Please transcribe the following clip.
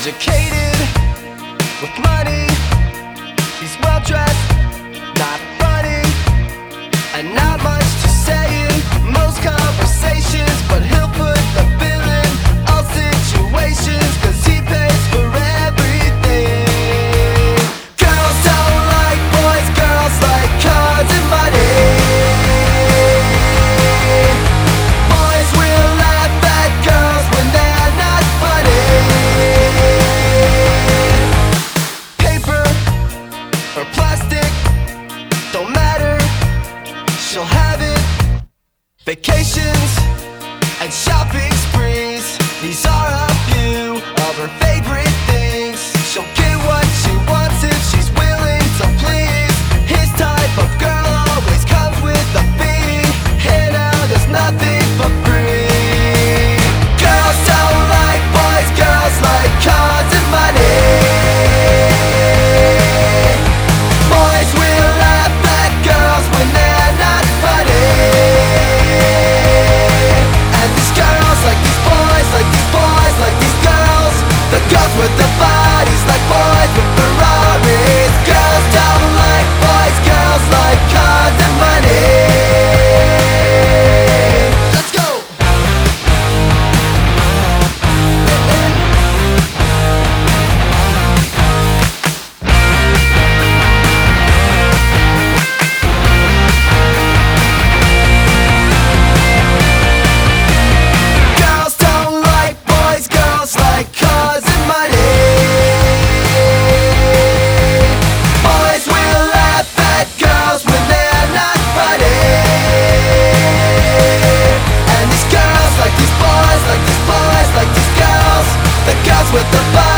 Educated with money, he's well dressed, not Vacations with the bodies like with the fire.